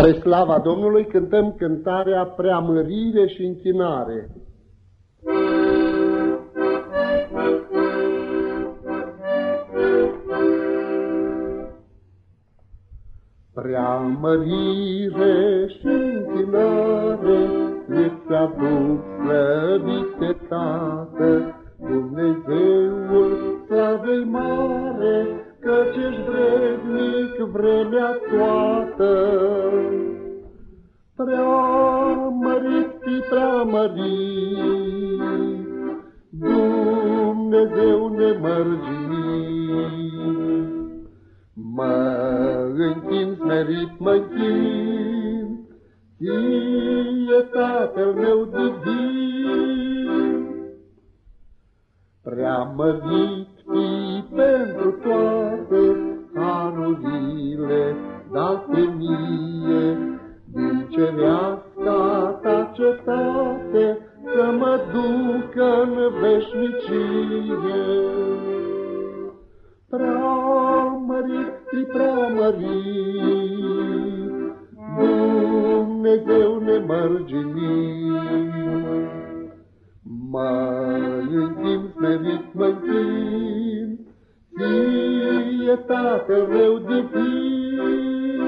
Spre slava Domnului cântăm cântarea Preamărire și închinare. Preamărire și închinare îți aduc slăvite Tată, Dumnezeul slavei mare, căci ești vrednic vremea toată. Prea mărit fi prea mărit, Dumnezeu nemărginit. Mă închin smerit, mă închin, Ție Tatăl meu divin. Prea mărit fi pentru toate harurile date mie, din cereasca ta cetate, să mă ducă în veșnicie. Prea mărit, prea mărit, Dumnezeu nemărginit. Mai închin smerit mă închin, Ție Tatăl meu divin.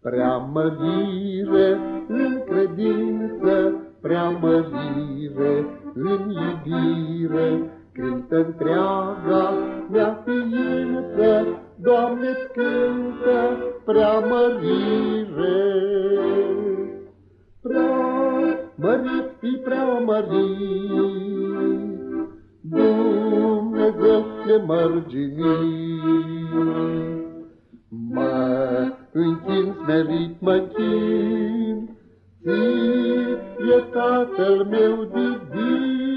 Preamărire în credință, preamărire în iubire, Cântă întreaga mea ființă, Doamne, cântă preamărire. Preamărit fi preamărit, Dumnezeu de mărginit. Mă închin smerit, mă închin, Ție Tatăl meu divin,